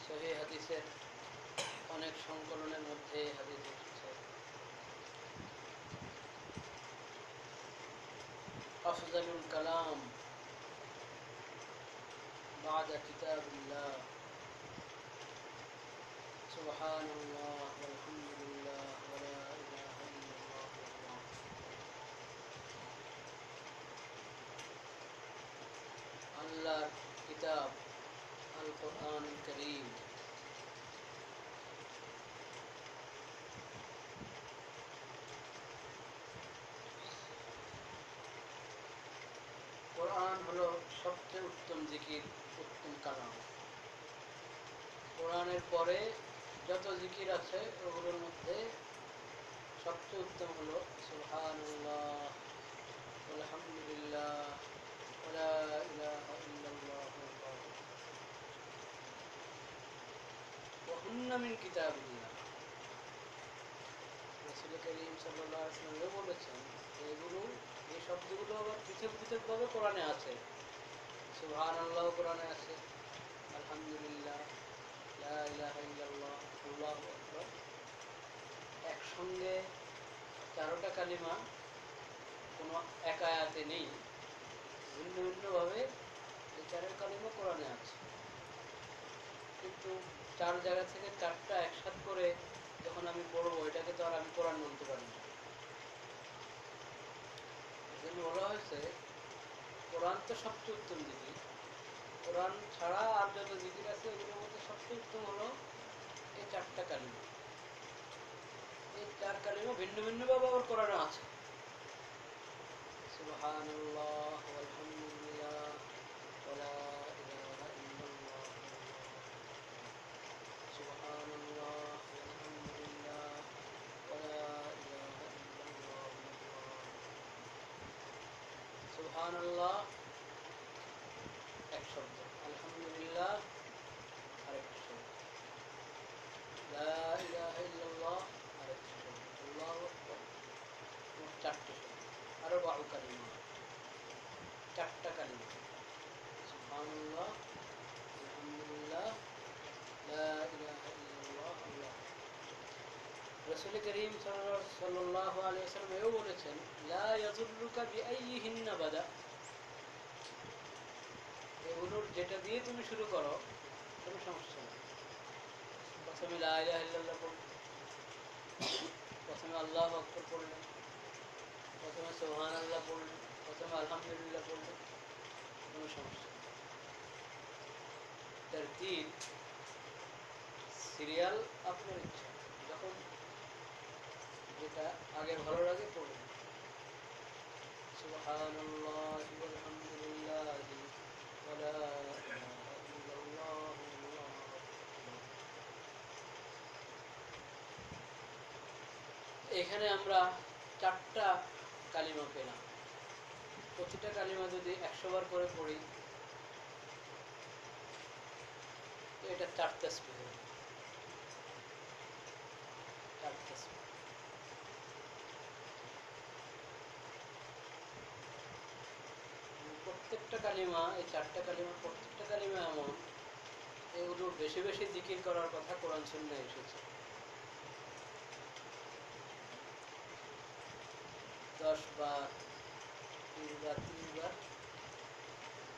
অনেক হাদিসের অনেক সংকলনের মধ্যে হাদিস এসেছে আফজালুল কালাম বাদা কিতাবুল্লাহ। سبحان الله والحمد لله ولا إله إلا الله والله আল্লাহর কিতাব আল কোরআন করিম কোরআন হলো সবচেয়ে উত্তম জিকির উত্তম কালাম কোরআনের পরে যত জিকির আছে ওগুলোর মধ্যে সবচেয়ে উত্তম হলো সুলহানুল্লাহ আলহামদুলিল্লাহ মিন কিতাবিল্লাহ। রসুল বলেছেন এগুলো এই শব্দগুলো আবার পৃথক ভাবে কোরআনে আছে। সুহান আল্লাহ কোরআনে আছে, আলহামদুলিল্লাহ ইলাহা ইল্লাল্লাহ। একসঙ্গে চারোটা কালিমা কোনো এক আয়াতে নেই। ভিন্ন ভিন্নভাবে এই চারের কালিমা কোরআনে আছে। কিন্তু চার জায়গা থেকে চারটা একসাথ করে যখন আমি পড়ব, এটাকে তো আর আমি কোরআন বলতে পারি না। এই জন্য বলা হয়েছে, কোরআন তো সবচেয়ে উত্তম জিকির কোরআন ছাড়া আর যত জিকির আছে ওগুলোর মধ্যে সবচেয়ে উত্তম হলো এই চারটা কালিমা। এই চার কালিমা ভিন্ন ভিন্নভাবে আবার করানো আছে। সুহানুল্লাহ এক শব্দ, আলহামদুলিল্লাহ subhanallah আলহামদুলিল্লাহ লা ইলাহা ইল্লাল্লাহ আল্লাহ রসুল করিম সাল্লাল্লাহু আলাইহি ওয়াসাল্লাম এও বলেছেন, লা ইয়াজুল্লুকা বিআইয়িহিন্না বাদা. এগুলোর যেটা দিয়ে তুমি শুরু করো, কোনো সমস্যা নেই। প্রথমে লা ইলাহা ইল্লাল্লাহ পড়লে প্রথমে আল্লাহ আকবর পড়লেন প্রথমে সোহান আল্লাহ পড়লেন প্রথমে আলহামদুলিল্লাহ পড়লেন কোনো সমস্যা সিরিয়াল আপনার ইচ্ছা। যখন যেটা আগে ভালো লাগে এখানে আমরা চারটা কালিমা পেলাম। প্রতিটা কালিমা যদি একশো বার করে পড়ি তো এটা চার তসবি প্রত্যেকটা কালিমা, এই চারটা কালিমা, প্রত্যেকটা কালিমা এমন এগুলো বেশি বেশি জিকির করার কথা কোরআন শূন্য এসেছে। দশ বার তিনবার তিনবার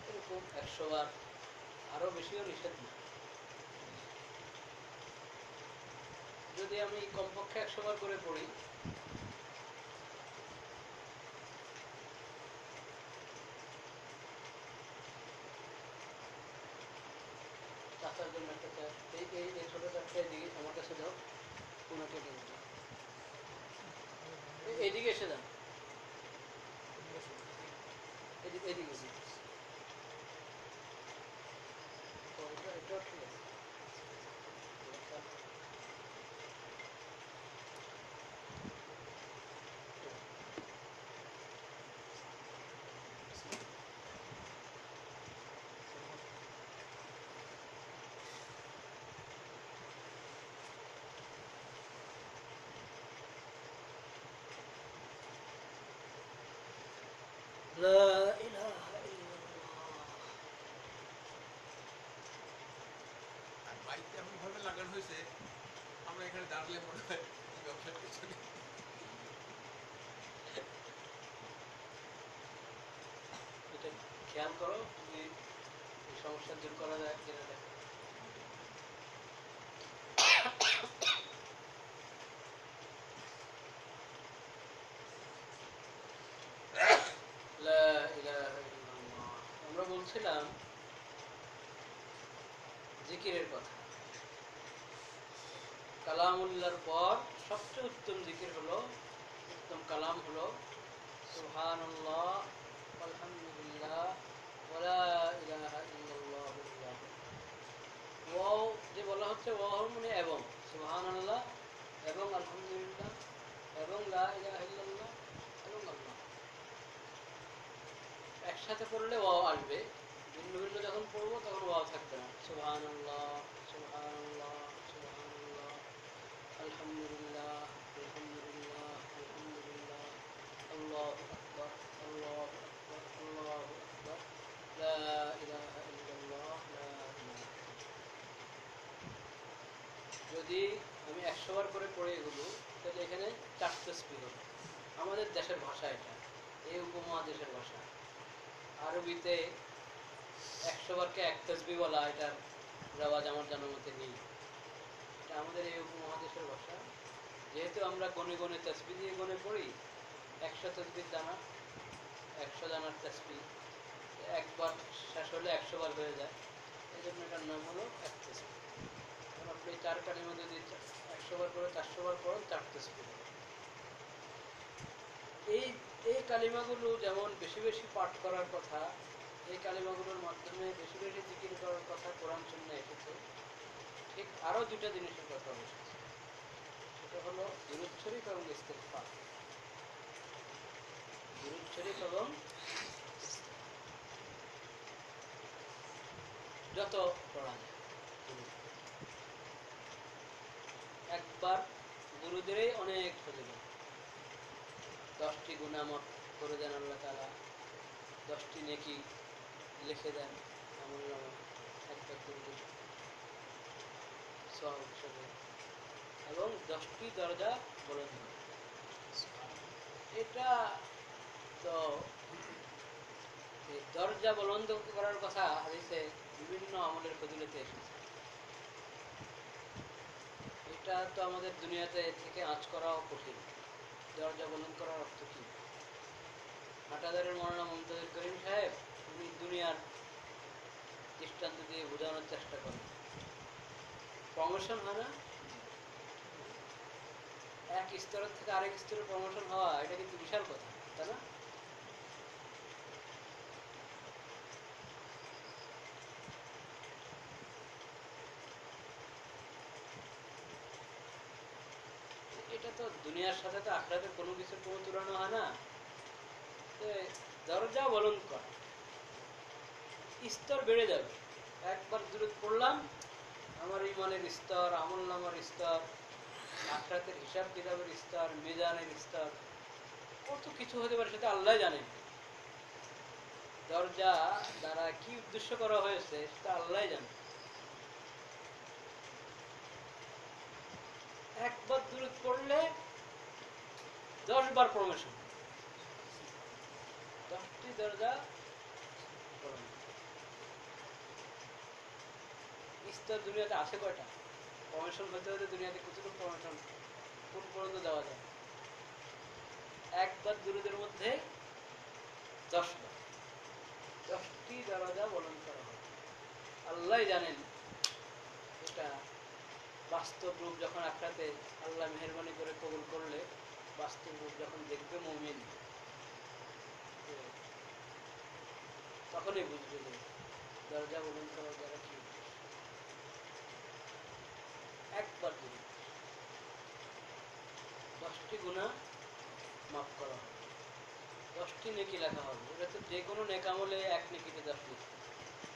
এরকম একশো বার আরও বেশিও নিষেধ না। যদি আমি কমপক্ষে একশো বার করে পড়ি। চাষার জন্য এই এই এদিকে আমার কাছে যাও এসে যান। লা ইলাহা ইল্লাল্লাহ। আর বাইকটা এমন ভাবে লাগানো হয়েছে আমরা এখানে দাঁড়ালে মনে হয় এই ব্যবসার পেছনে এটা খেয়াল করো যে সমস্যা দূর করা যায় কিনা দেখো লা ইলাহা ইল্লাল্লাহ। আমরা বলছিলাম, জিকিরের কথা। কালামুল্লাহর পর সবচেয়ে উত্তম জিকির হলো, উত্তম কালাম হলো আলহামদুলিল্লাহ যে বলা হচ্ছে ওয়াও মানে এবং, সুবহানাল্লাহ, এবং আলহামদুলিল্লাহ, এবং লা এবং আল্লাহ। একসাথে পড়লে ওয়াও আসবে। তখন থাকবে না। আলহামদুলিল্লাহ যদি আমি একশো বার করে পড়ে এগুলো, তাহলে এখানে চারটে স্পিড হবে। আমাদের দেশের ভাষা এটা, এই উপমহাদেশের ভাষা। আরবিতে একশো বারকে এক তসবি বলা, এটার রেওয়াজ আমার জানার মতে নেই। এটা আমাদের এই উপমহাদেশের ভাষা। যেহেতু আমরা গনে গনে তসবি দিয়ে গনে পড়ি, একশো তসবির দানা একশো দানার তসবি। একবার শেষ হলে একশো বার হয়ে যায়। এই জন্য এটার নাম হলো এক তসবি। আপনি চার কাঠের মধ্যে যদি একশো বার করে চারশো বার পড়েন চার তসবি। এই এই কালিমাগুলো যেমন বেশি বেশি পাঠ করার কথা এই কালিমাগুলোর মাধ্যমে বেশি বেশি জিকির করার কথা কোরআন শূন্য এসেছে। ঠিক আরও দুটা জিনিসের কথা এসেছে সেটা হলো শরীফ এবং ইস্তেগফার। দুরুদ শরীফ এবং যত পড়া একবার গুরুদেরই অনেক ফজিলত। দশটি গুণামত করে দেন আল্লাহ তালা দশটি নেকি লিখে দেন। একবার দুরুদের সব এবং দশটি দরজা বলে দেন। এটা তো দরজা বলন্দ করার কথা হাদিসে বিভিন্ন আমলের ফজিলতে এসেছে। এটা তো আমাদের দুনিয়াতে থেকে আঁচ করাও কঠিন। দরজা বলন্দ করার অর্থ কি? হাটাদারের মরনা মমতাজুল করিম সাহেব দুনিয়ার দৃষ্টান্ত দিয়ে বোঝানোর চেষ্টা প্রমোশন হয় না? এক স্তরের থেকে আরেক স্তরে প্রমোশন হওয়া, এটা কিন্তু বিশাল কথা, তাই না? এটা তো দুনিয়ার সাথে তো আখড়াতে কোনো কিছুর কোনো তুলনা হয় না। দরজা বলন কর স্তর বেড়ে যাবে। একবার দূরে পড়লাম, আমার ইমানের স্তর, আমল নামার স্তর আখড়াতের হিসাব কিতাবের স্তর, মিজানের স্তর, কত কিছু হতে পারে সেটা আল্লাহ জানেন দরজা দ্বারা কি উদ্দেশ্য করা হয়েছে সেটা আল্লাহ জানে। একবার দূরত পড়লে দশ বার প্রমোশন দশটি দরজা স্তর দুনিয়াতে আছে কয়টা? প্রমোশন হতে হতে দুনিয়াতে কতটুকু প্রমোশন কোন পর্যন্ত দেওয়া যায়? একবার দুরুদের মধ্যে দশ বার দশটি দরজা বলন করা হয়। আল্লাহ জানেন এটা বাস্তব রূপ যখন আখড়াতে আল্লাহ মেহরবানি করে কবুল করলে বাস্তব রূপ যখন দেখবে মমিন তখনই বুঝবে যে দরজা বলন করার দ্বারা কি। একবার গুণ দশটি গুণা মাফ করা হবে। দশটি নেকি লেখা হবে। এটা তো যে কোনো নেকামলে এক নেকিতে দশ নেকি।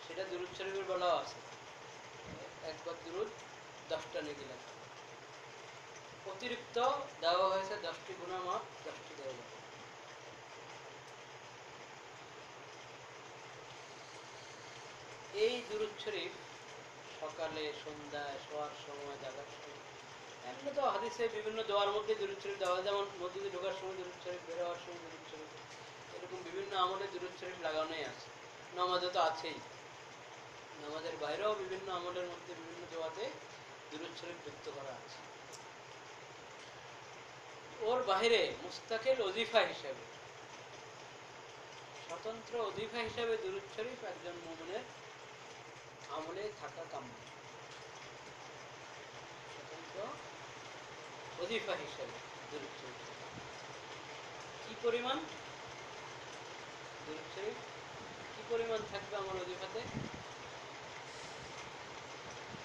সেটা দুরুদ শরীফের বলাও আছে। একবার দুরুদ, দশটা নেকি লেখা অতিরিক্ত দেওয়া হয়েছে দশটি গুণা মাপ দশটি দেওয়া এই দুরুদ শরীফ সকালে, সন্ধ্যায়, শোয়ার সময় জাগার সময়। এমনি তো হাদিসে বিভিন্ন দোয়ার মধ্যে দুরুদ শরীফ দেওয়া যেমন মসজিদে ঢোকার সময় দুরুদ শরীফ বের হওয়ার সময় দুরুদ শরীফ এরকম বিভিন্ন আমলে দুরুদ শরীফ লাগানোই আছে। নামাজে তো আছেই। নামাজের বাইরেও বিভিন্ন আমলের মধ্যে বিভিন্ন দোয়াতে দুরুদ শরীফ যুক্ত করা আছে। ওর বাইরে মুস্তাকিল অজিফা হিসেবে। স্বতন্ত্র অজিফা হিসেবে দুরুদ শরীফ একজন মুমিনের আমলে থাকা কাম্য। অজিফা হিসেবে কি পরিমাণ? কি পরিমাণ থাকবে আমার অজিফাতে?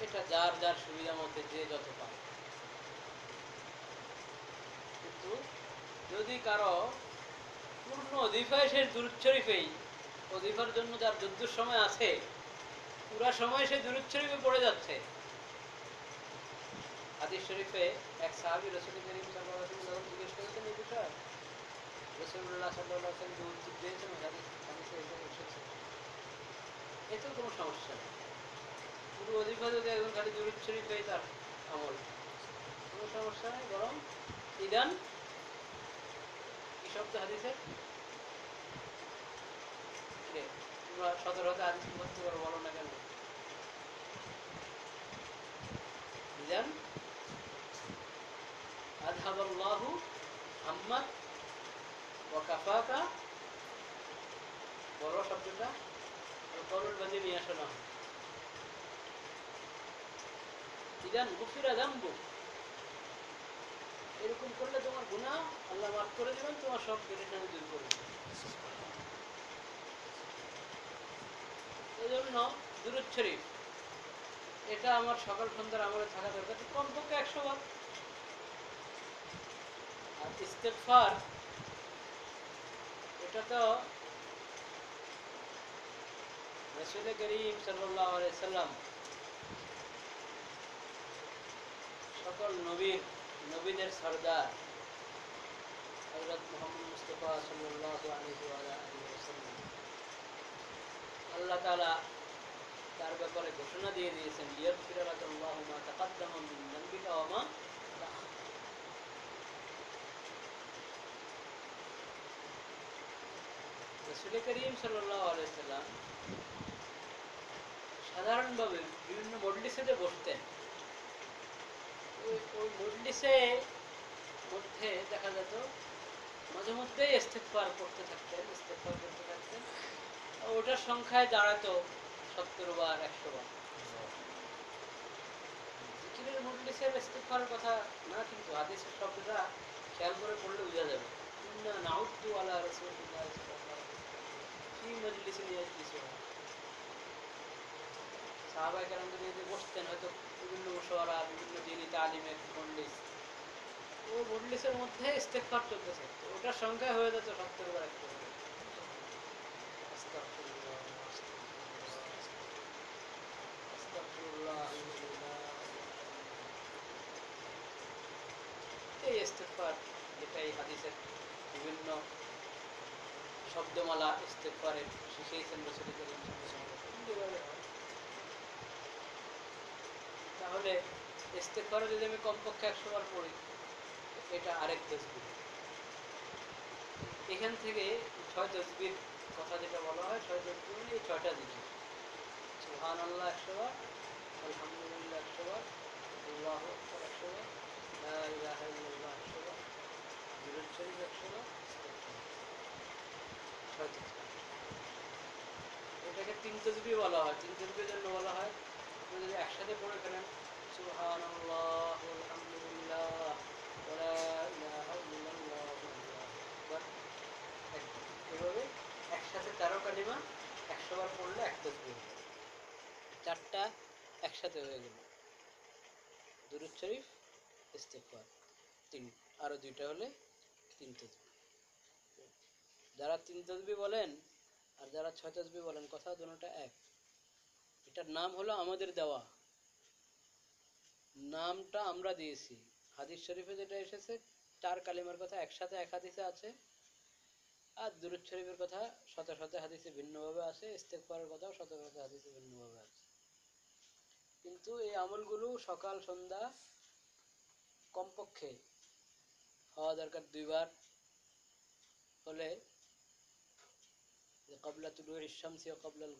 এটা যার যার সুবিধা মতে যে যত পায় কিন্তু যদি কারও পূর্ণ অধিফায় সে দুরুদ শরীফেই অধিফার জন্য যার যুদ্ধ সময় আছে পুরা সময় সে দুরুদ শরীফে পড়ে যাচ্ছে। হাদিস শরীফে এক সাহাবি রসুল করিম আলাইহি জিজ্ঞেস করেছেন এই বিষয়ে? দিয়েছেন হাদিস হাদিসে কোনো সমস্যা নেই। পুরো অধিফা যদি একজন খালি দুরুদ শরীফেই তার আমল কোনো সমস্যা নেই বরং ইদান কি শব্দ হাদিসের রে, তোমরা সতেরোতে হাদিস মুখস্থ করো বলো না কেন? ইদান বড় শব্দটা বাজে নিয়ে আসো এরকম করলে তোমার গুনাহ আল্লাহ মাফ করে দেবেন, তোমার সব পেরেশানি দূর করে দেবেন। এই জন্য এটা আমার সকাল সন্ধ্যার আমলে থাকা দরকার। কমপক্ষে একশো বার। আর ইস্তেফার এটা তো রসুল করিম সাল্লাহ সাল্লাম সকল নবীর, নবীদের সর্দার হজরত মোহাম্মদ মুস্তফা ওয়াসাল্লাম। আল্লাহ তাআলা তার ব্যাপারে ঘোষণা দিয়ে দিয়েছেন সাধারণভাবে বিভিন্ন মজলিসে যে বসতেন, ওই মজলিসে মধ্যে দেখা যেত মাঝে মধ্যেই ইস্তেকবার করতে থাকতেন ইস্তেকবার করতে থাকতেন। ওটার সংখ্যায় দাঁড়াতো সত্তর বার একশো বার। জিকিরের ইস্তেকবারের কথা না কিন্তু হাদিসের শব্দটা খেয়াল করে পড়লে বোঝা যাবে। নাউদ্দু আলা ইয়াজলিসুহা সাহাবাই কেরাম যদি বসতেন হয়তো বিভিন্ন মুশওয়ারা বিভিন্ন দিনই তালিমের মজলিস। ও মজলিসের মধ্যে ইস্তেকফার চলতেছে। ওটার সংখ্যা হয়ে যেত সত্তর বার একটু আস্তাগফিরুল্লাহ, আস্তাগফিরুল্লাহ, আলহামদুলিল্লাহ। এই ইস্তেকফার যেটা এই হাদিসের বিভিন্ন শব্দমালা ইস্তেকফারের শিখিয়েছেন। যেভাবে হয়। তাহলে ইস্তেকফারে যদি আমি কমপক্ষে একশো বার পড়ি, এটা আরেক তসবির এখান থেকে ছয় তসবির কথা যেটা বলা হয়, ছয় তসবির মানে এই ছয়টা জিনিস সুহান আল্লাহ একশো বার, আলহামদুলিল্লাহ একশো বার, আল্লাহ একশো বার লা ইলাহা ইল্লাল্লাহ একশো বার দুরূদ শরীফ একশো বার ছয় তসবির এটাকে তিন তসবি বলা হয় তিন তসবির জন্য বলা হয় আপনি যদি একসাথে পড়ে ফেলেন সুবহান আল্লাহ আলহামদুলিল্লাহ। এভাবে একসাথে তেরো কালিমা, একশো বার পড়লে এক তসবি হয়ে। চারটা একসাথে হয়ে গেল দুরুদ শরীফ, ইস্তেগফার, তিন, আরও দুইটা হলে তিন তসবি যারা তিন তসবি বলেন আর যারা ছয় তসবি বলেন, কথা দুটোটা এক। এটার নাম হলো আমাদের দেওয়া। নামটা আমরা দিয়েছি। হাদিস শরীফে যেটা এসেছে, চার কালিমার কথা একসাথে এক হাদিসে আছে, আর দুরুদ শরীফের কথা শত শত হাদিসে ভিন্নভাবে আছে ইস্তেকবারের কথাও শত শত হাদিসে ভিন্নভাবে আছে। কিন্তু এই আমলগুলো সকাল, সন্ধ্যা কমপক্ষে হওয়া দরকার দুইবার। হলে কবলা তুলু ইসামসি ও কবলাল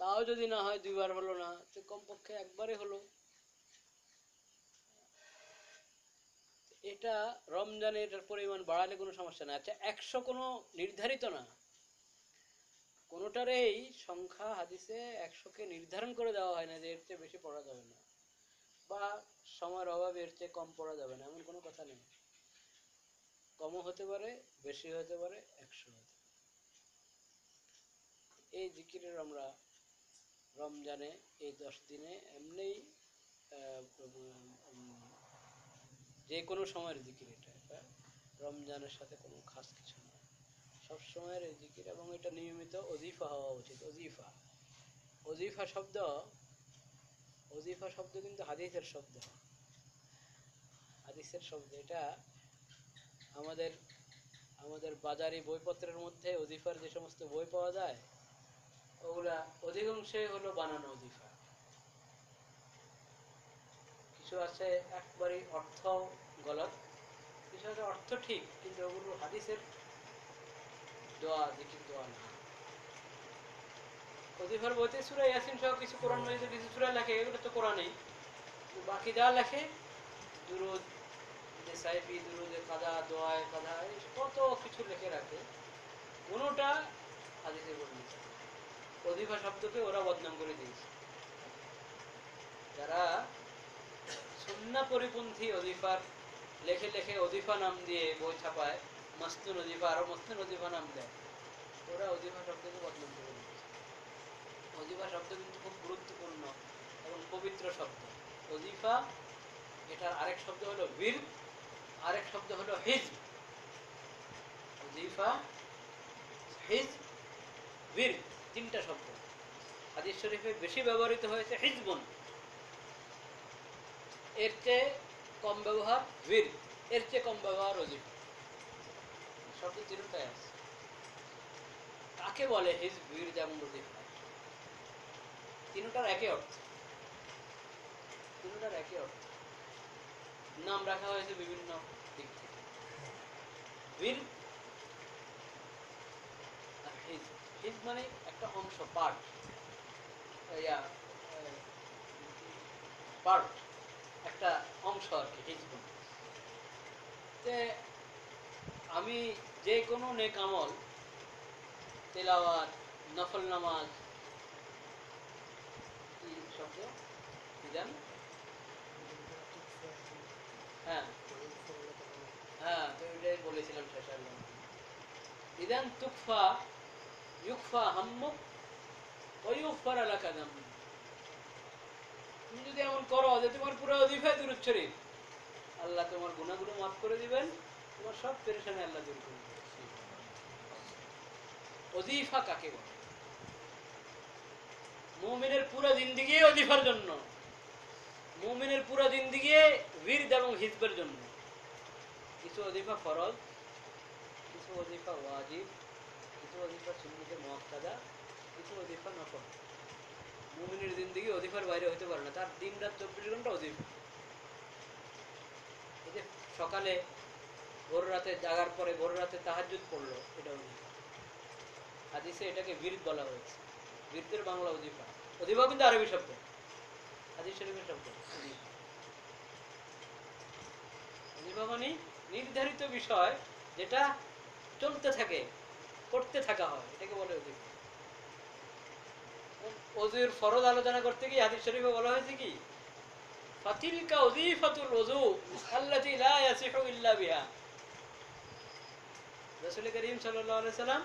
তাও যদি না হয় দুইবার হলো না, তো কমপক্ষে একবারই হলো। এটা রমজানে এটার পরিমাণ বাড়ালে কোনো সমস্যা না আচ্ছা একশো কোনো নির্ধারিত না। কোনোটার এই সংখ্যা হাদিসে একশোকে নির্ধারণ করে দেওয়া হয় না যে এর চেয়ে বেশি পড়া যাবে না। বা সময়ের অভাবে এর চেয়ে কম পড়া যাবে না, এমন কোনো কথা নেই। কমও হতে পারে, বেশি হতে পারে, একশো হতে পারে। এই জিকিরের আমরা রমজানে এই দশ দিনে এমনিই যে কোনো সময়ের জিকির এটা এটা রমজানের সাথে কোনো খাস কিছু না। সব সময়ের এই জিকির এবং এটা নিয়মিত অজিফা হওয়া উচিত, অজিফা। অজিফা শব্দ অজিফা শব্দ কিন্তু হাদিসের শব্দ। হাদিসের শব্দ, এটা আমাদের আমাদের বাজারি বইপত্রের মধ্যে অজিফার যে সমস্ত বই পাওয়া যায়, ওগুলা অধিকাংশই হলো বানানো অজিফা। কিছু আছে একবারই অর্থ গলত, কিছু আছে অর্থ ঠিক, কিন্তু ওগুলো হাদিসের দোয়া, জিকির দোয়া না। অজিফার বইতে সুরা ইয়াসিন সহ কিছু কোরআন কিছু সুরা লেখে, এগুলো তো কোরআনেই। বাকি যা লেখে, দুরুদ যে সাহেবি দুরুদে কাদা দোয়ায় কত কিছু লিখে রাখে, কোনোটা হাদিসে বর্ণিত অধিফা শব্দকে ওরা বদনাম করে দিয়েছে। যারা সুন্না পরিপন্থী অধিফার, লেখে লেখে অধিফা নাম দিয়ে বই ছাপায়, মস্তুন অধিফা, আরও মস্তুন অধিফা নাম দেয়, ওরা অধিফা শব্দকে বদনাম করে দিয়েছে। অধিফা শব্দ কিন্তু খুব গুরুত্বপূর্ণ এবং পবিত্র শব্দ। অধিফা, এটার আরেক শব্দ হলো বীর। আরেক শব্দ হলো হিজ। অধিফা হিজ বীর তিনটা শব্দ। হাদিস শরীফে বেশি ব্যবহৃত হয়েছে হিজবুন। এর চেয়ে কম ব্যবহার বীর এর চেয়ে কম ব্যবহার অজিব শব্দ তিনটাই আছে। কাকে বলে হিজ বীর যেমন অজিব তিনটার একই অর্থ। তিনটার একই অর্থ। নাম রাখা হয়েছে বিভিন্ন দিক থেকে। বীর হিজ মানে একটা অংশ, পার্ট। পার্ট, একটা অংশ আর কি, হিজ তে আমি যে কোনো নেক আমল, তেলাওয়াত, নফল নামাজ কি শব্দ বিধান হ্যাঁ। হ্যাঁ বলেছিলাম তুমি যদি এমন করো যে তোমার পুরো অধিফায় দূরত আল্লাহ তোমার গুণাগুলো মাফ করে দিবেন, তোমার সব পেরেশানি আল্লাহ দূর করে কাকে বলে? মুমিনের পুরো জিন্দিগি অজিফার জন্য। মুমিনের পুরো জিন্দিগি বীরদ এবং হিজবের জন্য। কিছু অজিফা ফরজ, কিছু অজিফা ওয়াজিব, কিছু অজিফা সুন্নতে মুআক্কাদা কিছু অজিফা নফল মুমিনের জিন্দিগি অজিফার বাইরে হতে পারে না, তার দিন রাত চব্বিশ ঘণ্টা অজিফা এই যে সকালে ভোর রাতে জাগার পরে ভোর রাতে তাহাজ্জুদ পড়ল, এটা অজিফা হাদিসে এটাকে বীরদ বলা হয়েছে। বীরদের বাংলা অজিফা অজিফা কিন্তু আরবি শব্দ। নির্ধারিত বিষয় যেটা চলতে থাকে, করতে থাকা হয়, এটাকে বলে অজুর। ফরজ আলোচনা করতে গিয়ে হাদিস শরীফে বলা হয়েছে কি? ফাতিলকা লা ইয়াসিহু ইল্লা বিহা। রাসূল সাল্লাল্লাহু আলাইহি সাল্লাম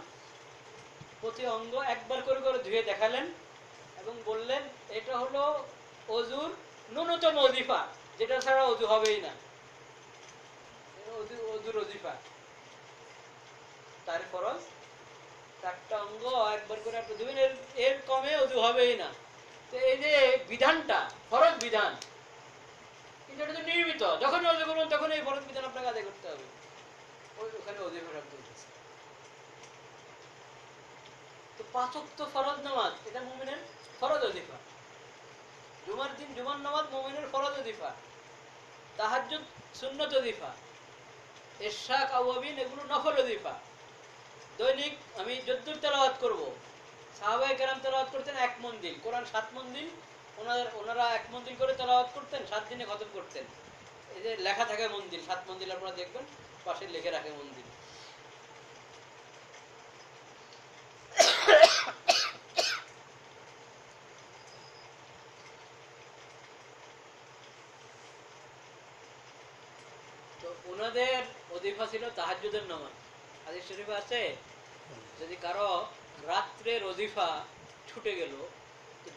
প্রতি অঙ্গ একবার করে করে ধুয়ে দেখালেন এবং বললেন, এটা হলো অজুর ন্যূনতম অজিফা, যেটা ছাড়া অজু হবেই না। অজুর অজিফা। তার ফরজ, চারটা অঙ্গ একবার করে ধুবেন এর কমে অজু হবেই না। তো এই যে বিধানটা, ফরজ বিধান, কিন্তু এটা তো নিয়মিত যখন অজু করবেন, তখন এই ফরজ বিধান আপনাকে আদায় করতে হবে। ওখানে শব্দ তো পাঁচক তো ফরজ নামাজ, এটা মুমিনের ফরজ অধিফা জুমার দিন, জুমার নামাজ মুমিনের ফরজ অধিফা তাহাজ্জুদ সুন্নত অধিফা এরশাক আওয়াবিন এগুলো নফল অধিফা দৈনিক আমি যদ্দুর তেলাওয়াত করব। সাহাবাই কেরাম তেলাওয়াত করতেন এক মন্দির। কোরআন সাত মন্দির, ওনাদের ওনারা এক মন্দির করে তেলাওয়াত করতেন, সাত দিনে খতম করতেন। এই যে লেখা থাকে মন্দির, সাত মন্দির আপনারা দেখবেন, পাশে লিখে রাখে মন্দির তো অধিফা ছিল তাহাজ্জুদের নামাজ। হাদিস শরীফে আছে, যদি কারও রাত্রের অধিফা ছুটে গেল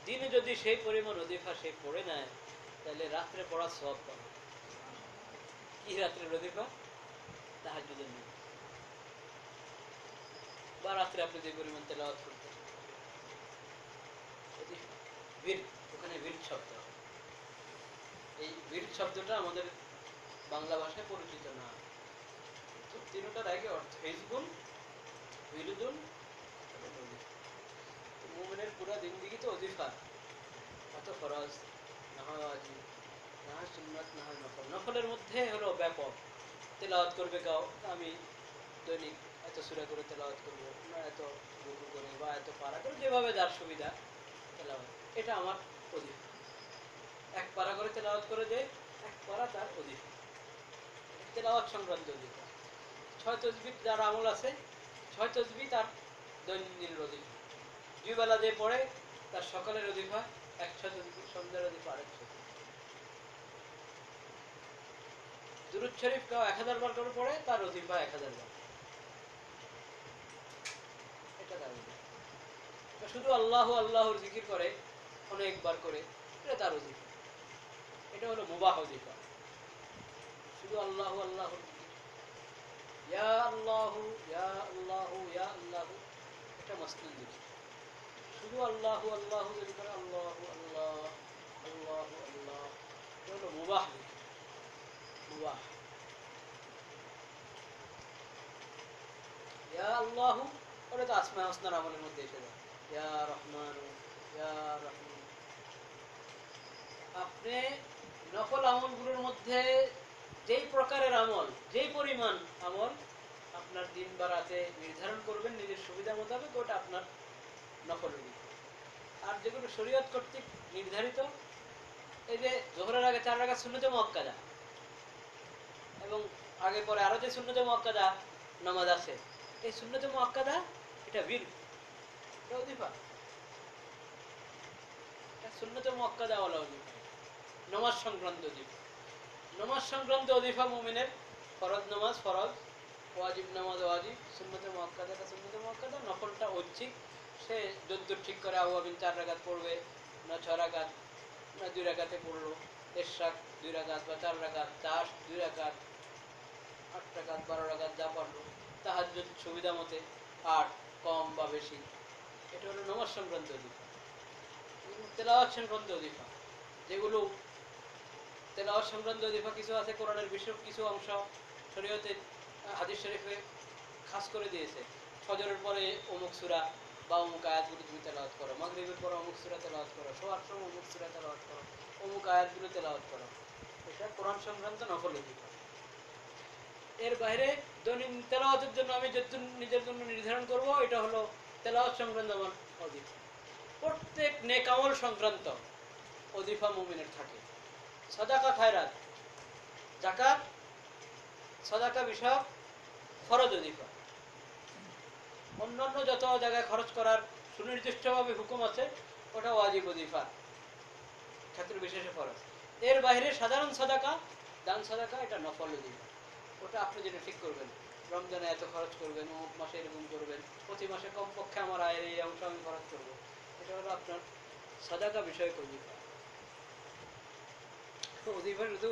দিনে যদি সেই পরিমাণ অধিফা সে পড়ে নেয়, তাহলে রাত্রে পড়া সব পাবে। কি রাত্রের অধিফা তাহাজ্জুদের নামাজ। বা রাত্রে আপনি যে পরিমাণ বীর ওখানে বীর শব্দ। এই বীর শব্দটা আমাদের বাংলা ভাষায় পরিচিত না। তিনটার আগে অর্থ অজিফা। তো মুমিনের পুরো জিন্দিগি তো অজিফা অত ফরজ না হয় ওয়াজিব না হয় সুন্নাত না হয় নফল। নফলের মধ্যে হলো ব্যাপক। তেলাওয়াত করবে কাও, আমি দৈনিক এত সুরা করে তেলাওয়াত করব, না এত রুকু করে বা এত পারা করে, যেভাবে যার সুবিধা, তেলাওয়াত। এটা আমার অধিক এক পারা করে তেলাওয়াত করে যে এক পারা তার অধিক তেলাওয়াত সংক্রান্ত অধিক ছয় যার আমল আছে, ছয় তসবি তার দৈনন্দিনের অধিক দুই বেলা যে পড়ে, তার সকালের অধিক হয় একশো তসবি অধিক আরেকশো দুরুদ শরীফ কেউ এক হাজার বার করে পড়ে, তার হয় এক হাজার বার। এটা শুধু আল্লাহ আল্লাহর জিকির করে অনেকবার করে, এটা তার অধিক এটা হলো মুবাহ অধিকার শুধু আল্লাহ আল্লাহ এটা শুধু আল্লাহ আল্লাহ, যদি করে আল্লাহ আল্লাহ আল্লাহ আল্লাহ, এটা মুবাহ মুবাহ। তো আসমা আমলের মধ্যে এসে যায়। রহমান, ইয়া রহমান আপনি নকল আমলগুলোর মধ্যে যেই প্রকারের আমল, যেই পরিমাণ আমল আপনার দিন বা রাতে নির্ধারণ করবেন নিজের সুবিধা মোতাবেক, ওটা আপনার নকল আর যেগুলো শরীয়ত কর্তৃক নির্ধারিত, এই যে জোহরের আগে চার রাখা শূন্যতে মক্কাদা এবং আগে পরে আরও যে শূন্যতে মক্কাদা নামাজ আছে, এই শূন্যতে মক্কাদা এটা বীর এটা অধিপা এটা শূন্যতে মক্কাদা ওলা অধিপা নমাজ সংক্রান্ত অধিপা নমাজ সংক্রান্ত অধিফা মুমিনের ফরজ নামাজ, ফরজ, ওয়াজিব নামাজ, ওয়াজিব, সুন্নতে মক্কাদাটা সুন্নতে মক্কাদা নফলটা ঐচ্ছিক। সে যদ্দূর ঠিক করে আবুয়াবিন চার রাগাত পড়বে, না ছ রাগাত না দুই রাগাতে পড়ল। এরশাক দুই রাগাত বা চার রাগাত চাষ দুই রাগাত আট রাগাত বারো রাগাত যা পারল। তাহার যদি সুবিধা মতে আট কম বা বেশি। এটা হলো নমাজ সংক্রান্ত অধিকার তেলাওয়াত সংক্রান্ত অধিকার যেগুলো তেলাওয়াত সংক্রান্ত অধিকার কিছু আছে, কোরআনের বিষয়ক কিছু অংশ শরীয়তে হাদিস শরীফে খাস করে দিয়েছে। ফজরের পরে অমুক সুরা বা অমুক আয়াতগুলো তুমি তেলাওয়াত করো। মাগরিবের পরে অমুক সুরা তেলাওয়াত করো। শোয়ার সময় অমুক সুরা তেলাওয়াত করো। অমুক আয়াতগুলো তেলাওয়াত করো। এটা কোরআন সংক্রান্ত নফল অধিকার। এর বাইরে দৈনিক তেলাওয়াতের জন্য আমি যত নিজের জন্য নির্ধারণ করব, এটা হলো তেলাওয়াত সংক্রান্ত আমার অধিকার। প্রত্যেক নেকামল সংক্রান্ত অধিফা মুমিনের থাকে। সদাকা খায়রাত। জাকাত সদাকা বিষয়ক খরচ অধিফা অন্যান্য যত জায়গায় খরচ করার সুনির্দিষ্টভাবে হুকুম আছে, ওটা ওয়াজিব অধিফা ক্ষেত্র বিশেষে খরচ এর বাইরে সাধারণ সদাকা, দান সদাকা, এটা নফল অধিফা ওটা আপনি যেটা ঠিক করবেন, রমজানে এত খরচ করবেন অমুক মাসে এরকম করবেন, প্রতি মাসে কমপক্ষে আমার আয়ের এই অংশ আমি খরচ করব। এটা হলো আপনার সদাকা বিষয়ক অধিকার। অধিকার শুধু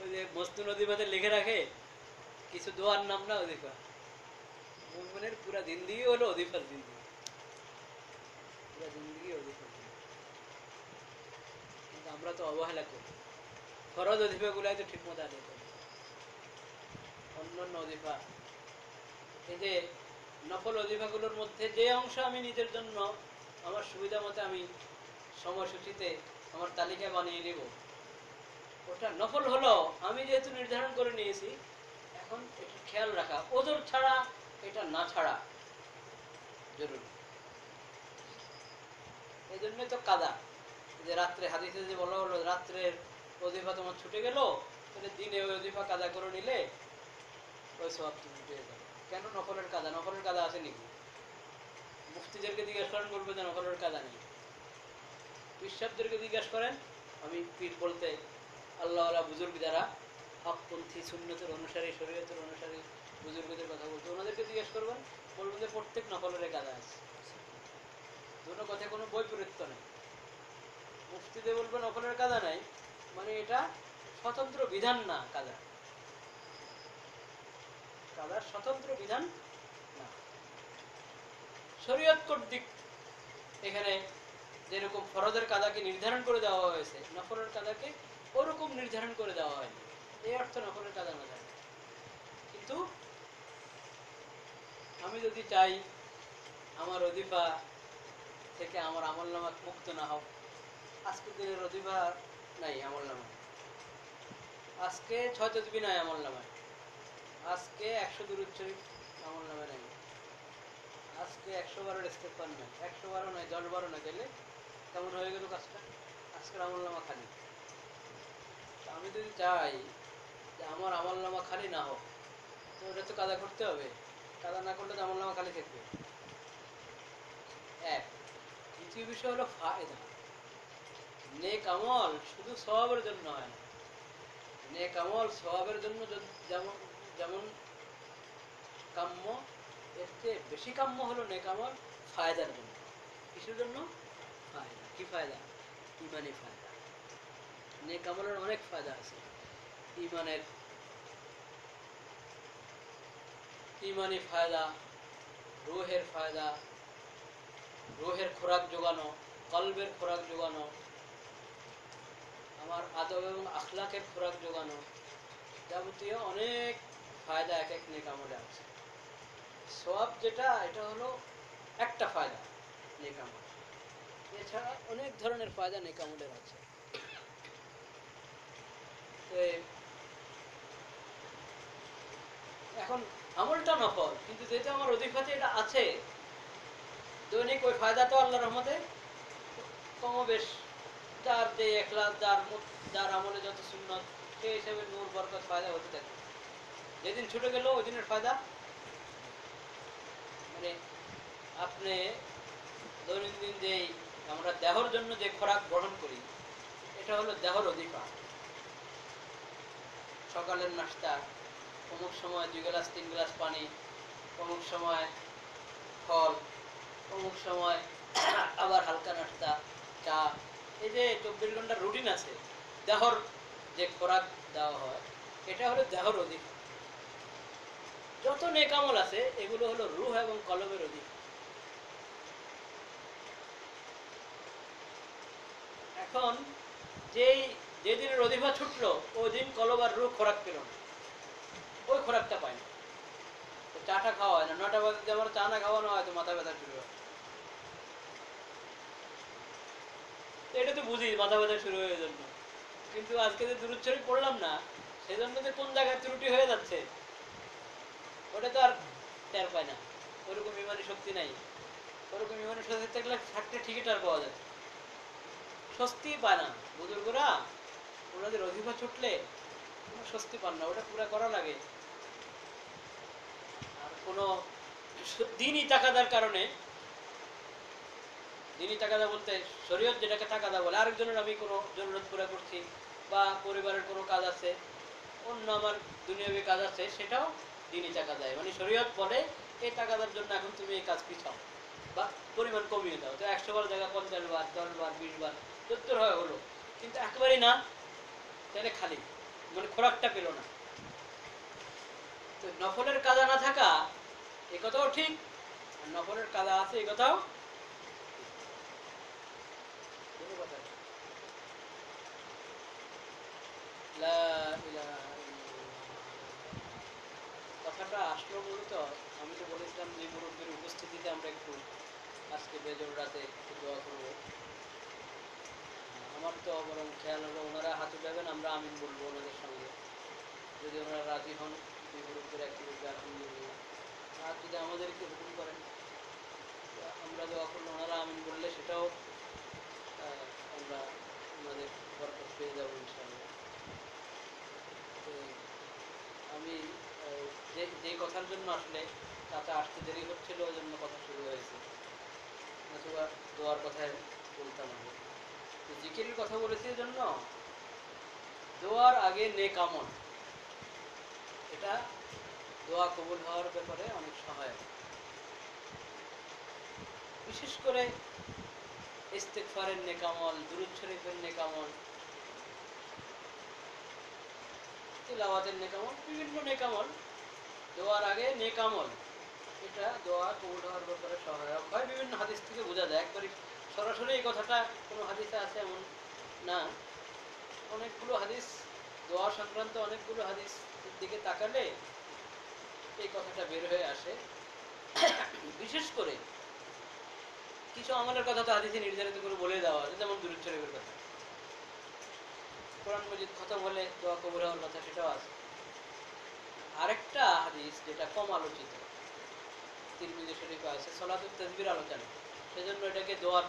ওই যে লিখে রাখে, কিছু দোয়ার নাম না পুরা হলো পুরা কিন্তু আমরা তো অবহেলা করি। ঠিক মতো আদায় করি। অন্যান্য এই যে নফল অধিবাগুলোর মধ্যে যে অংশ আমি নিজের জন্য, আমার সুবিধা মতো আমি সময়সূচিতে আমার তালিকা বানিয়ে নেব। ওটা নফল হলো, আমি যেহেতু নির্ধারণ করে নিয়েছি, এখন এটা খেয়াল রাখা। ওজোর ছাড়া এটা না ছাড়া জরুরি। এই জন্যই তো কাদা, যে রাত্রে হাদিসে যে বলা হলো রাত্রের অজিফা তোমার ছুটে গেল, তাহলে দিনে ওই অজিফা কাদা করে নিলে ওই সব তুমি পেয়ে যাবে। কেন নকলের কাদা? নকলের কাদা আছে নাকি? মুফতিদেরকে জিজ্ঞাসা করেন, বলবে যে নকলের কাদা নেই। বিশ্বাবদেরকে জিজ্ঞাসা করেন, আমি পীর বলতে আল্লাহ আল্লাহ বুজুর্গ যারা হকপন্থী শূন্যতের অনুসারী, শরীয়তের অনুসারী, বুজুর্গদের কথা বলতে, ওনাদেরকে জিজ্ঞেস করবেন, বলবেন যে প্রত্যেক নকলের কাদা আছে। দুটো কথায় কোনো বৈপরীত্য নেই। মুফতিতে বলবেন নকলের কাদা নাই মানে এটা স্বতন্ত্র বিধান না কাদা কাদার স্বতন্ত্র বিধান না। শরীয়ত কর্তৃক এখানে যেরকম ফরজের কাদাকে নির্ধারণ করে দেওয়া হয়েছে, নফলের কাদাকে ওরকম নির্ধারণ করে দেওয়া হয়নি এই অর্থ নফলের কাদা না থাকে কিন্তু আমি যদি চাই আমার অধিপা থেকে আমার আমল নামা মুক্ত না হোক আজকে দিনের অধিপা নাই আমল নামা। আজকে ছয় তদবি নাই আমল নামায় আজকে একশো দূর শরীফ আমল নামে নাই। আজকে একশো বারোর ইস্তেফার নাই। একশো বারো নয় দশ বারো না গেলে কেমন হয়ে গেল কাজটা? আজকের আমল নামা খালি। আমি যদি চাই যে আমার আমল নামা খালি না হোক, তো ওটা তো কাদা করতে হবে। কাদা না করলে তো আমল নামা খালি থাকবে। এক, দ্বিতীয় বিষয় হলো ফায়দা। নেক আমল শুধু স্বভাবের জন্য হয় না। নেক আমল স্বভাবের জন্য যেমন যেমন কাম্য, এর চেয়ে বেশি কাম্য হলো নেক আমল ফায়দার জন্য। কিসের জন্য? ফায়দা। কি ফায়দা? ইমানি ফায়দা। নেক আমলের অনেক ফায়দা আছে। ইমানের, ইমানি ফায়দা, রোহের ফায়দা, রোহের খোরাক যোগানো কলবের খোরাক যোগানো আমার আদব এবং আখলাকের খোরাক যোগানো যাবতীয় অনেক ফায়দা এক এক নেক আমলে আছে। সব যেটা, এটা হলো একটা ফায়দা নেক আমল এছাড়া অনেক ধরনের ফায়দা নেক আমলের আছে। এখন আমলটা নফল কিন্তু যেহেতু আমার অধিপতি এটা আছে, দৈনিক ওই ফায়দা তো আল্লাহ রহমতে কমবেশ যার যে একলাস যার যার আমলে যত সুন্নত, সেই হিসাবে নূর, বরকত, ফায়দা হতে থাকে। যেদিন ছুটে গেল, ওই দিনের ফায়দা। মানে আপনি দৈনন্দিন যে আমরা দেহর জন্য যে খোরাক গ্রহণ করি, এটা হলো দেহর অধিকার। সকালের নাস্তা, অমুক সময় দুই গ্লাস, তিন গ্লাস পানি, অমুক সময় ফল, অমুক সময় আবার হালকা নাস্তা, চা। এই যে চব্বিশ ঘণ্টার রুটিন আছে, দেহর যে খোরাক দেওয়া হয়, এটা হলো দেহর অধিক। যত নেকামল আছে, এগুলো হলো রুহ এবং কলমের অধিক। এখন যেই যেদিনের অধিভা ছুটলো ওই দিন কলব আর রুহ খোরাক পেল না। ওই খোরাকটা পায় না চাটা খাওয়া হয় না। নটা বাজে আমার চা না খাওয়ানো হয়, তো মাথা ব্যথা শুরু হয়। এটা তো বুঝি মাথা ব্যথা শুরু হয়ে জন্য। কিন্তু আজকে যে দূরচ্ছরি পড়লাম না, সেজন্য যে কোন জায়গায় ত্রুটি হয়ে যাচ্ছে, ওটা তো আর টের পায় না। ওরকম বিমানী শক্তি নাই। ওরকম বিমানী শক্তি থাকলে থাকতে ঠিকই টার পাওয়া যায়। স্বস্তি পায় না। বুজুর্গরা ওনাদের অধিপা ছুটলে স্বস্তি পান না, ওটা পুরা করা লাগে। আর কোনো দিনই তাকাদার কারণে, দিনই তাকাদা বলতে শরীয়ত যেটাকে তাকাদা বলে, আরেকজনের আমি কোনো জরুরত পুরা করছি বা পরিবারের কোনো কাজ আছে, অন্য আমার দুনিয়াবী কাজ আছে, সেটাও দিনই টাকা দেয় মানে শরীয়ত বলে, এই টাকাদার জন্য এখন তুমি এই কাজ পিছাও বা পরিমাণ কমিয়ে দাও। তো একশো বার জায়গা, পঞ্চাশ বার, দশ বার, বিশ বার, সত্তর হয় হলো। কিন্তু একেবারেই না তাহলে খালি। মানে খোরাকটা পেল না। তো নফলের কাদা না থাকা, এ কথাও ঠিক। নফলের কাদা আছে, এ কথাও। কথাটা আসলো মূলত, আমি তো বলেছিলাম যে মুরব্বীর উপস্থিতিতে আমরা একটু আজকে বেজর রাতে একটু দোয়া করব। আমার তো বরং খেয়াল হলো, ওনারা হাত উঠাবেন, আমরা আমিন বলব ওনাদের সঙ্গে। যদি ওনারা রাজি হন, দুই মুরব্বীর একটি বলবে আলহামদুলিল্লাহ আর যদি আমাদেরকে হুকুম করেন আমরা দোয়া করলে ওনারা আমিন বললে সেটাও আমরা ওনাদের বরকত পেয়ে যাব ইনশাআল্লাহ। আমি যে যে কথার জন্য আসলে চাচা আসতে দেরি হচ্ছিল, ওই জন্য কথা শুরু হয়েছে। নতুবা দোয়ার কথায় বলতাম আমি। জিকিরের কথা বলেছি জন্য দোয়ার আগে নেক আমল। এটা দোয়া কবুল হওয়ার ব্যাপারে অনেক সহায়ক। বিশেষ করে ইস্তেকফারের নেকামল দুরুদ শরীফের নেকামল তিলাওয়াতের নেকামল বিভিন্ন নেকামল দোয়ার আগে নেকামল এটা দোয়া কবুল হওয়ার ব্যাপারে সহায়ক হয়। বিভিন্ন হাদিস থেকে বোঝা যায়। একবারই সরাসরি এই কথাটা কোনো হাদিসে আছে এমন না। অনেকগুলো হাদিস, দোয়া সংক্রান্ত অনেকগুলো হাদিস দিকে তাকালে এই কথাটা বের হয়ে আসে। বিশেষ করে কিছু আমলের কথা তো হাদিসে নির্ধারিত করে বলে দেওয়া আছে, যেমন দুরুদ শরীফের কথা। কোরআন মজিদ খতম হলে দোয়া কবুল হওয়ার কথা সেটাও আছে। আরেকটা হাদিস যেটা কম আলোচিত, তিরমিজি শরীফে আছে সলাতুল তসবির আলোচনা। সেজন্য এটাকে দোয়ার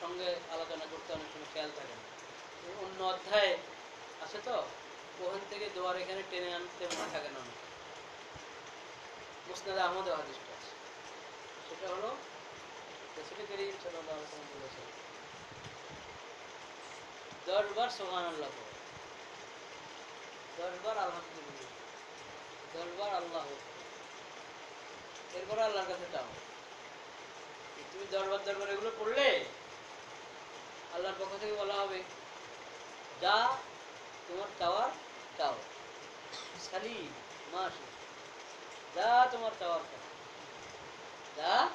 সঙ্গে আলোচনা করতে অনেক সময় খেয়াল থাকে না। অন্য অধ্যায়ে আছে তো? ওখান থেকে দোয়ার এখানে টেনে আনতে মনে থাকে না। মুসনাদ আছে। সেটা হলো দশবার আল্লাহ দশবার আল্লাহ তুমি দরবার দরবার এগুলো পড়লে আল্লাহর পক্ষ থেকে বলা হবে, যা তোমার চাওয়ার, চাও। সালি মাস। যা তোমার চাওয়ার, চাও। যা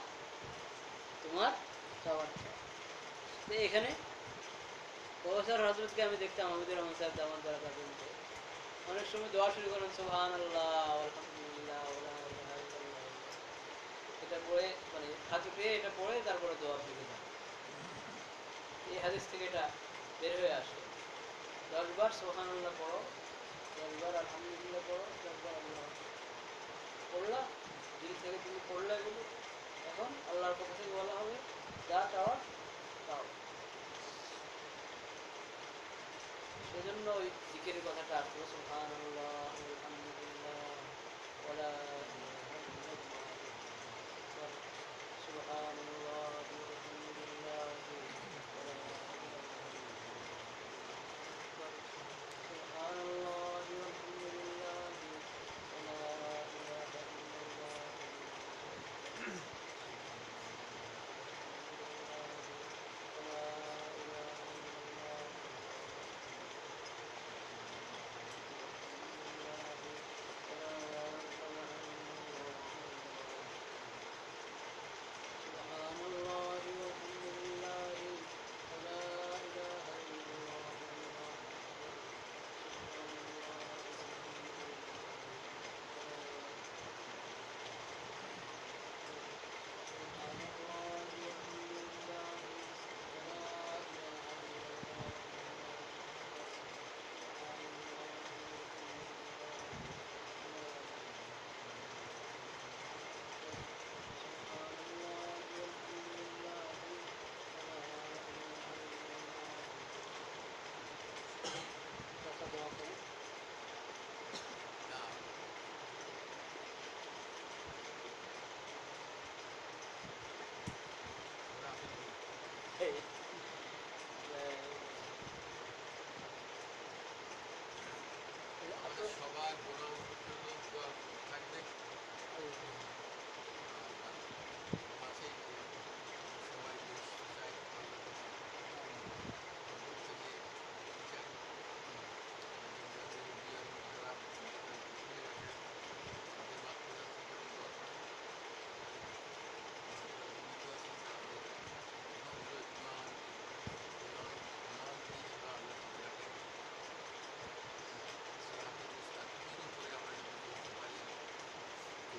তোমার চাওয়ার, চাও। এখানে প্রফেসর হজরতকে আমি দেখতাম আমাদের রহমান সাহেব দামান দ্বারা কাছে অনেক সময় দোয়া শুরু করেন সুহান আল্লাহ আলহামদুলিল্লাহ এটা পড়ে মানে হাত পেয়ে এটা পড়ে, তারপরে দোয়া শুরু করেন। এই হাদিস থেকে এটা বের হয়ে আসে। দশবার সোহান আল্লাহ পড়ো দশবার আলহামদুলিল্লাহ পড়ো দশবার আল্লাহ পড়লা, দিল থেকে তুমি পড়লা এগুলো এখন আল্লাহর পক্ষ থেকে বলা হবে, যা চাওয়ার চাও সেজন্য ওই জিকের কথাটা আসলো সুবহান আল্লাহ ইলাহা আল্লাহ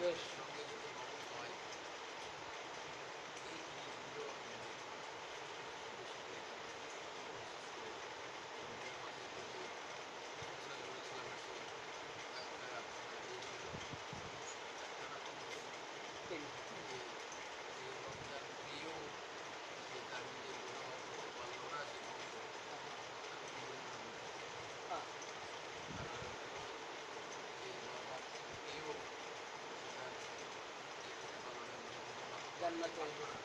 больше. রান্না চলবে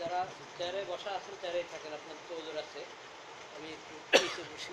যারা চেয়ারে বসা আছেন চেয়ারেই থাকেন আপনার তো ওজোর আছে। আমি একটু বসি।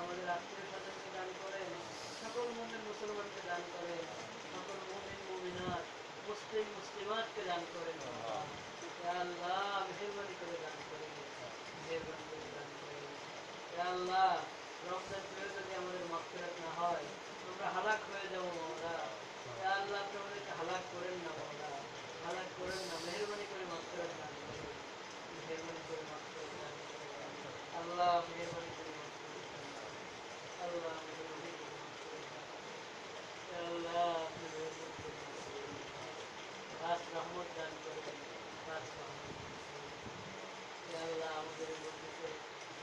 আমাদের আত্মীয় স্বজনকে দান করেন, সকল মনের মুসলমানকে দান করেন, সকল মুমিন মুমিনাত, মুসলিম মুসলিমাতকে দান করেন। আল্লাহ মেহরবানি করে দান করেন, মেহরবানি করে দান করেন। আল্লাহ রমজান পেয়ে যদি আমাদের মাগফিরাত না হয়, আমরা হালাক হয়ে যাব আমরা আল্লাহ আপনি আমাদেরকে হালাক করেন না আমরা হালাক করেন না, মেহরবানি করে মাগফিরাত দান করেন। মেহরবানি করে মাগফিরাত দান করেন। আল্লাহ মেহরবানি করে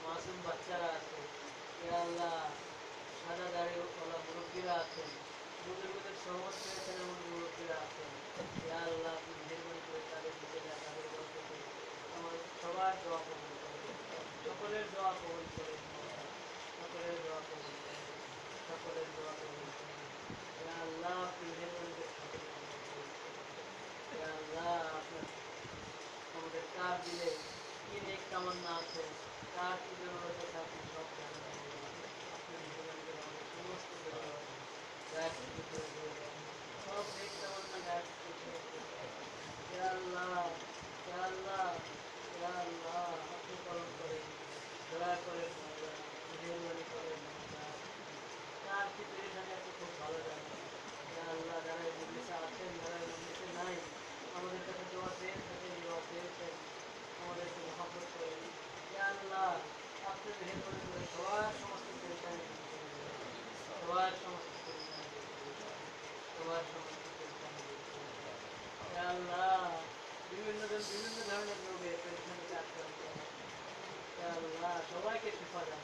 মাসুম বাচ্চারা আছে আল্লাহ সাদা দাড়িওয়ালা মুরব্বীরা আছেন বুজুর্গদের সহমত পেয়েছেন এমন মুরব্বীরা আছেন আল্লাহ আপনি মেহরবানি করে তাদের নিজেরা তাদের বরকতে আমাদের সবার দোয়া কবুল করেন সকলের দোয়া কবুল করেন সকলের দোয়া কবুল সকলের দোয়া কবুল আল্লাহ, আপনি ইয়া আল্লাহ, আপনার আমাদের কার দিলে কি নেক তামান্না আছে, কার কি জরুরত আছে আপনি সব জানেন? আপনি মেহরবানি করে আমাদের সমস্ত সব দয়া করেন। মাওলা মেহরবানি করেন মাওলা কার কি পেরেশানি খুব ভালো ইয়া আল্লাহ যারা এই মজলিসে আছেন আমাদের কাছে দোয়া চেয়ে থাকেন দোয়া চেয়েছেন আমাদেরকে মহাব্বত করেন ইয়া আল্লাহ আপনি করে সবার সমস্ত দেবেন সবার সমস্ত দেবেন সবার সমস্ত ইয়া আল্লাহ বিভিন্ন জন বিভিন্ন ধরনের রোগে আক্রান্ত আছে। আল্লাহ সবাইকে শিফা দান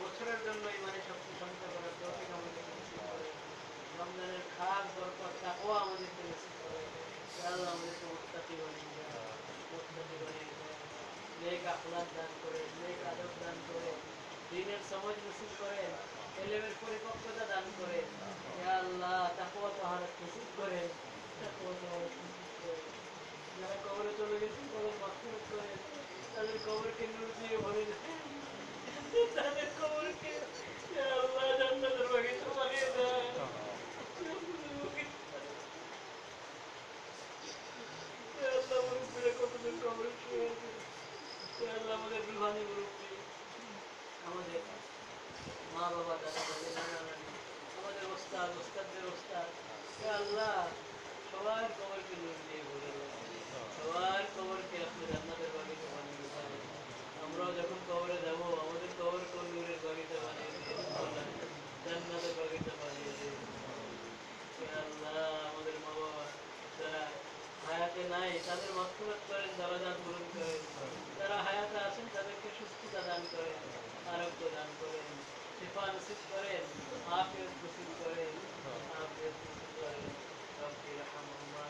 বছরের জন্য ইমানি শক্তি সঞ্চয় করার তৌফিক আমাদেরকে নসিব করে রমজানের খাস বরকত তাকওয়া আমাদেরকে নসিব করে আল্লাহ আমাদেরকে মুত্তাকি বানিয়ে দেন, মুত্তাকি বানিয়ে দেন। নেক আখলাক দান করে, নেক আদব দান করে। দিনের সমাজ নসিব করে, এলেমের পরিপক্কতা দান করে। আল্লাহ, তাকওয়া তাহারত নসিব করে, তাকওয়া তাহারত নসিব করে। যারা কবরে চলে গেছে তাদের মাফিরত করে, তাদের কবরকে নূর দিয়ে ভরে দেন আমাদের মা বাবা দাদা দাদি নানা নানি আমাদের ওস্তাদ ওস্তাদদের ওস্তাদ আল্লাহ সবার কবরকে নূর দিয়ে সবার কবরকে আপনি বানিয়ে দেন আমরাও যখন কবরে যাব, আমাদের কবর কোন নূরের বাগিচা বানিয়ে দিয়ে জান্নাতের বাগিচা বানিয়ে দিয়ে আমাদের মা বাবা যারা হায়াতে নাই, তাদের মাফরত করেন দরজা পূরণ করেন। যারা হায়াতে আছেন, তাদেরকে সুস্থতা দান করেন, আরোগ্য দান করেন, শিফা নসিব করেন, আফিয়ত নসিব করেন, আফিয়ত নসিব করেন। রব্বি রহমহুমা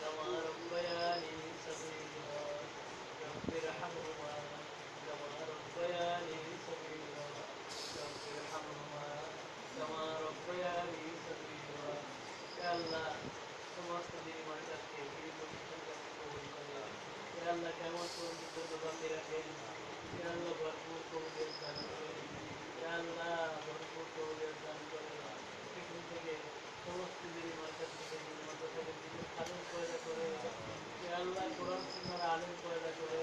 কামা রব্বায়ানি সগীরা। রব্বি রহমহুমা রব্বায়ানি সগীরা রব্বি রহমহুমা কামা রব্বায়ানি সগীরা ইয়া আল্লাহ সমস্ত দিনী মানুষকে এই প্রতিষ্ঠানকে আপনি কবুল করেন ইয়া আল্লাহ কেমন পর্যন্ত বাকি রাখেন ইয়া আল্লাহ ভরপুর কবুলের দান করেন করে করে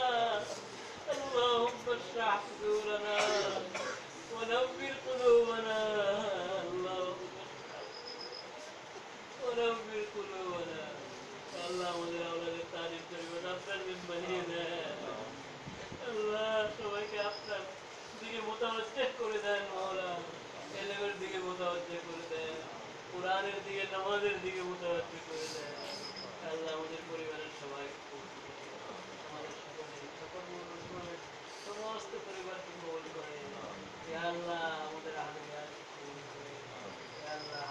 اللهم اشرح صدورنا ونور قلوبنا اللهم اشرح ونور قلوبنا আল্লাহ আমাদের আওলাদের তারিফ করিবেন আপনার মেম্বানিয়ে দেন আল্লাহ সবাইকে আপনার দিকে মোতাবজ্জেহ করে দেন মহলা এলেমের দিকে মোতাবজ্জেহ করে দেন কোরআনের দিকে নামাজের দিকে মোতাবজ্জেহ করে দেন আল্লাহ আমাদের পরিবারের সবাই সমস্ত পরিবারকে কবুল করে আল্লাহ আমাদের আহলিয়া কবুল করে আল্লাহ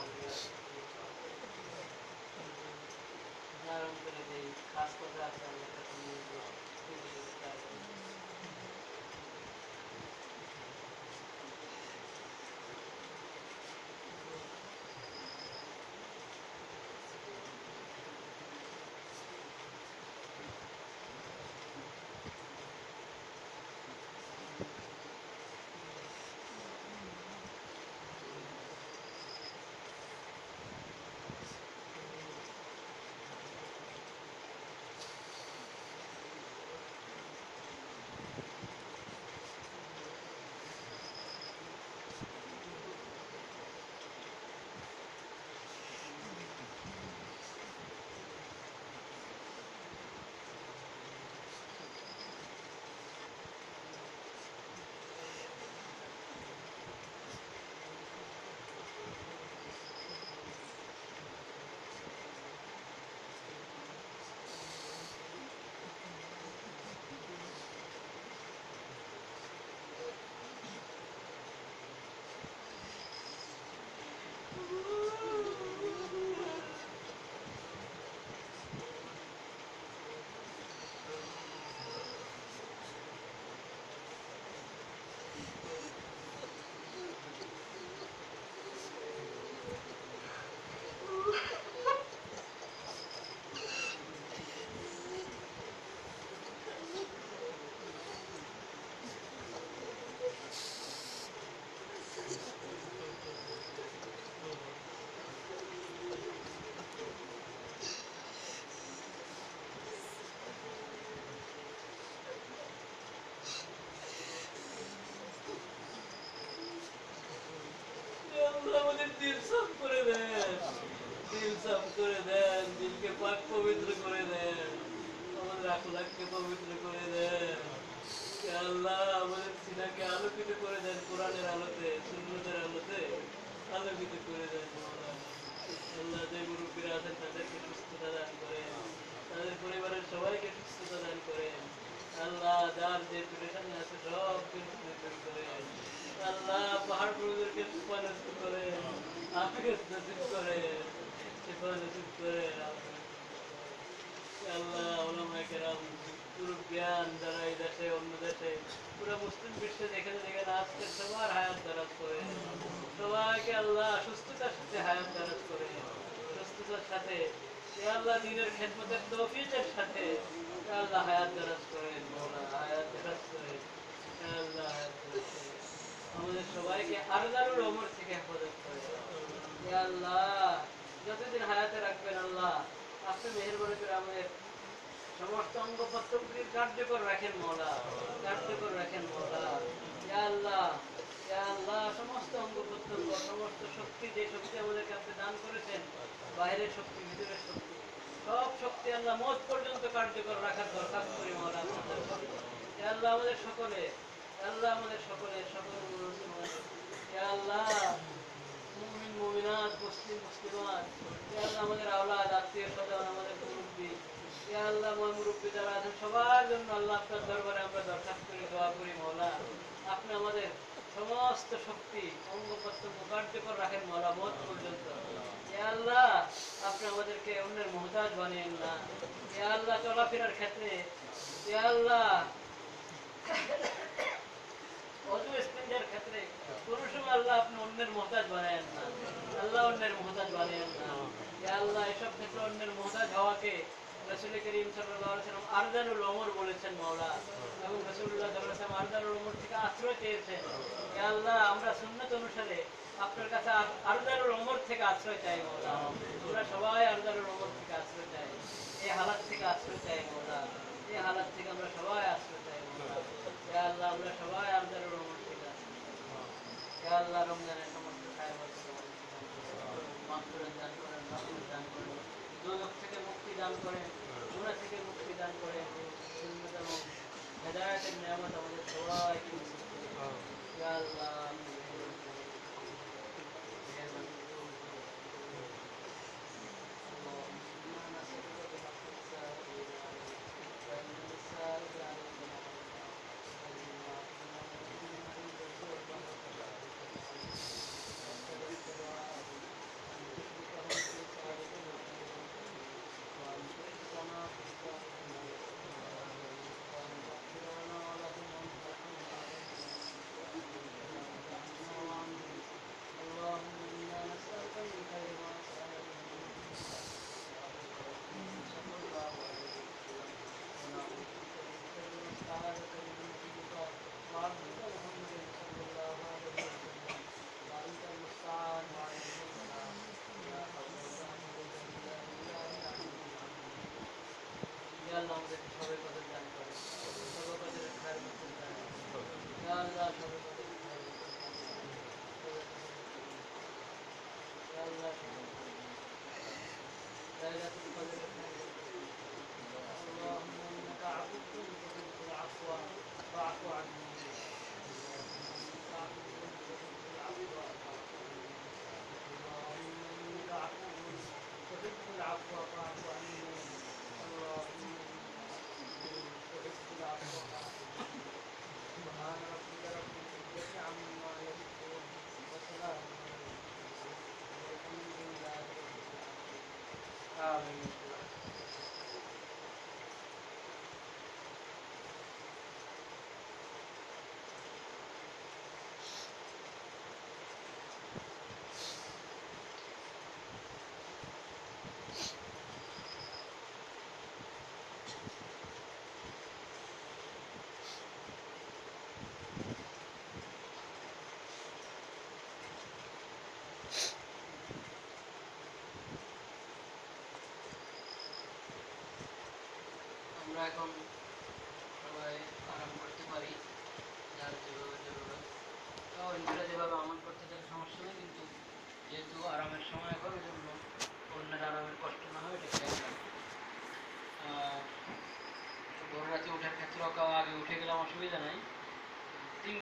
করেন আল্লাহ হায়াত দারাজ করে সাথে হায়াত দারাজ করে আল্লাহ হায়াত দারাজ করেন। হায়াত দারাজ করেন আল্লাহ হায়াত আমাদের সবাইকে আরদারুল ওমর থেকে হেফাজত করে এ আল্লাহ, যতদিন হায়াতে রাখবেন আল্লাহ আপনি মেহেরবানি করে আমাদের সমস্ত অঙ্গ প্রত্যঙ্গের কার্যকর রাখেন মৌলা, কার্যকর রাখেন মৌলা। ইয়া আল্লাহ ইয়া আল্লাহ, সমস্ত অঙ্গ প্রত্যঙ্গ সমস্ত শক্তি, যে শক্তি আমাদেরকে আপনি দান করেছেন বাইরের শক্তি, ভিতরের শক্তি, সব শক্তি আল্লাহ মত পর্যন্ত কার্যকর রাখার দরকার করি মৌলা ইয়া আল্লাহ, আমাদের সকলে ইয়া আমাদের সমস্ত শক্তি অঙ্গ প্রত্যঙ্গ রাখেন মৌলা মত পর্যন্ত। আল্লাহ, আপনি আমাদেরকে অন্যের মহতাজ বানিয়েন না। আল্লাহ, চলাফেরার ক্ষেত্রে অজু স্পেঞ্জার ক্ষেত্রে কোনো আল্লাহ আপনি অন্যের মহতাজ বানায়েন না। আল্লাহ অন্যের মহতাজ বানায়েন না। ইয়া আল্লাহ এসব ক্ষেত্রে অন্যের মহতাজ হওয়াকে রসুল করিম সাল্লাল্লাহু আলাইহি ওয়াসাল্লাম আরদালুল ওমর বলেছেন মাওলা। এবং রাসূলুল্লাহ সাল্লাল্লাহু আলাইহি ওয়াসাল্লাম আরদালুল ওমর থেকে আশ্রয় চেয়েছেন। ইয়া আল্লাহ আমরা সুন্নাত অনুসারে আপনার কাছে আর- আরদালুল ওমর থেকে আশ্রয় চাই মাওলা। আমরা সবাই আরদালুল ওমর থেকে আশ্রয় চাই। এই হালাত থেকে আশ্রয় চাই মাওলা। এই হালাত থেকে আমরা সবাই আশ্রয় আল্লাহ আমরা সবাই আমাদের ওমর থেকে ইয়া আল্লাহ রমজানের সমস্ত খায়বাত মাগফিরাত দান করেন মাফুর দান করেন। দোজখ থেকে মুক্তি দান করেন গুনাহ থেকে মুক্তি দান করেন। হেদায়েতের নিয়ামত আমাদের সবাইকে। ইয়া আল্লাহ Hallelujah. আমরা এখন সবাই আরাম করতে পারি, যার যেভাবে জরুরত। তো অন্যরা যেভাবে আমল করতে চায় সমস্যা নেই, কিন্তু যেহেতু আরামের সময় এখন ওই জন্য অন্যের আরামের কষ্ট না হয় এটা খেয়াল রাখবে। ভোর রাতে ওঠার ক্ষেত্রেও কাউ আগে উঠে গেলাম অসুবিধা নাই।